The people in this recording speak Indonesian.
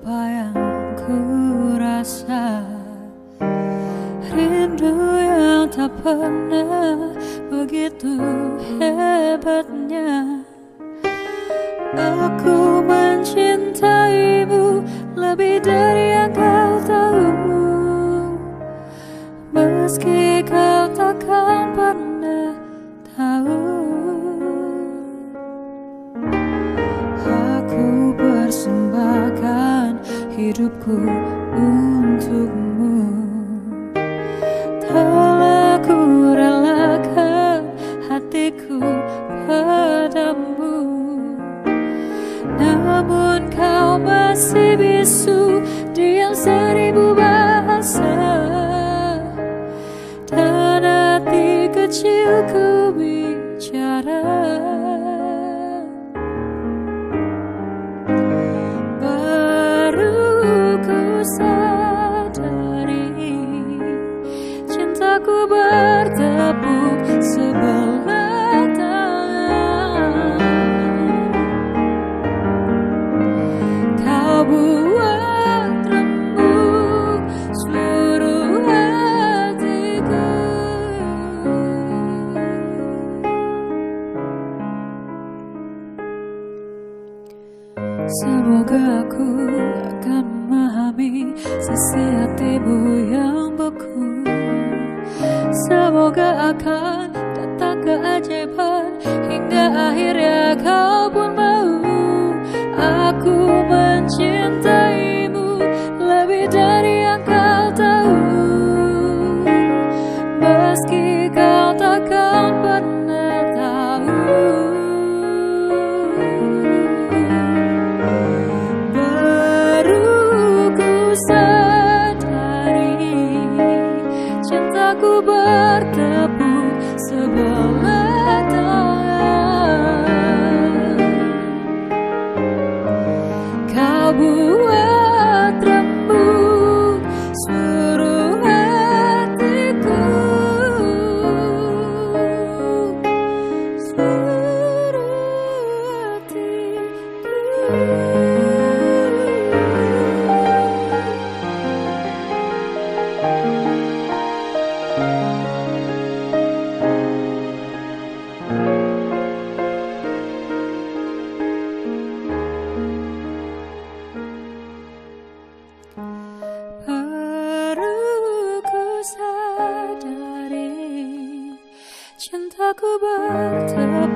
Apa yang ku rasa? Rindu yang tak pernah begitu hebatnya. Aku mencintaimu lebih dari yang kau tahu Meski kau hidupku untukmu. Telah ku relakan hatiku padamu. Namun kau masih bisu Diam seribu bahasa. Dan hati kecilku bicara bertepuk sebelah tangan. Kau buat remuk seluruh hatiku. Semoga aku akan memahami sisi hatimu yang beku Semoga akan datang keajaiban. Hingga akhirnya kau pun mau. Aku mencintaimu lebih dari yang kau tahu. Meski kau bertepuk sebelah tangan. Kau buat cintaku bertepuk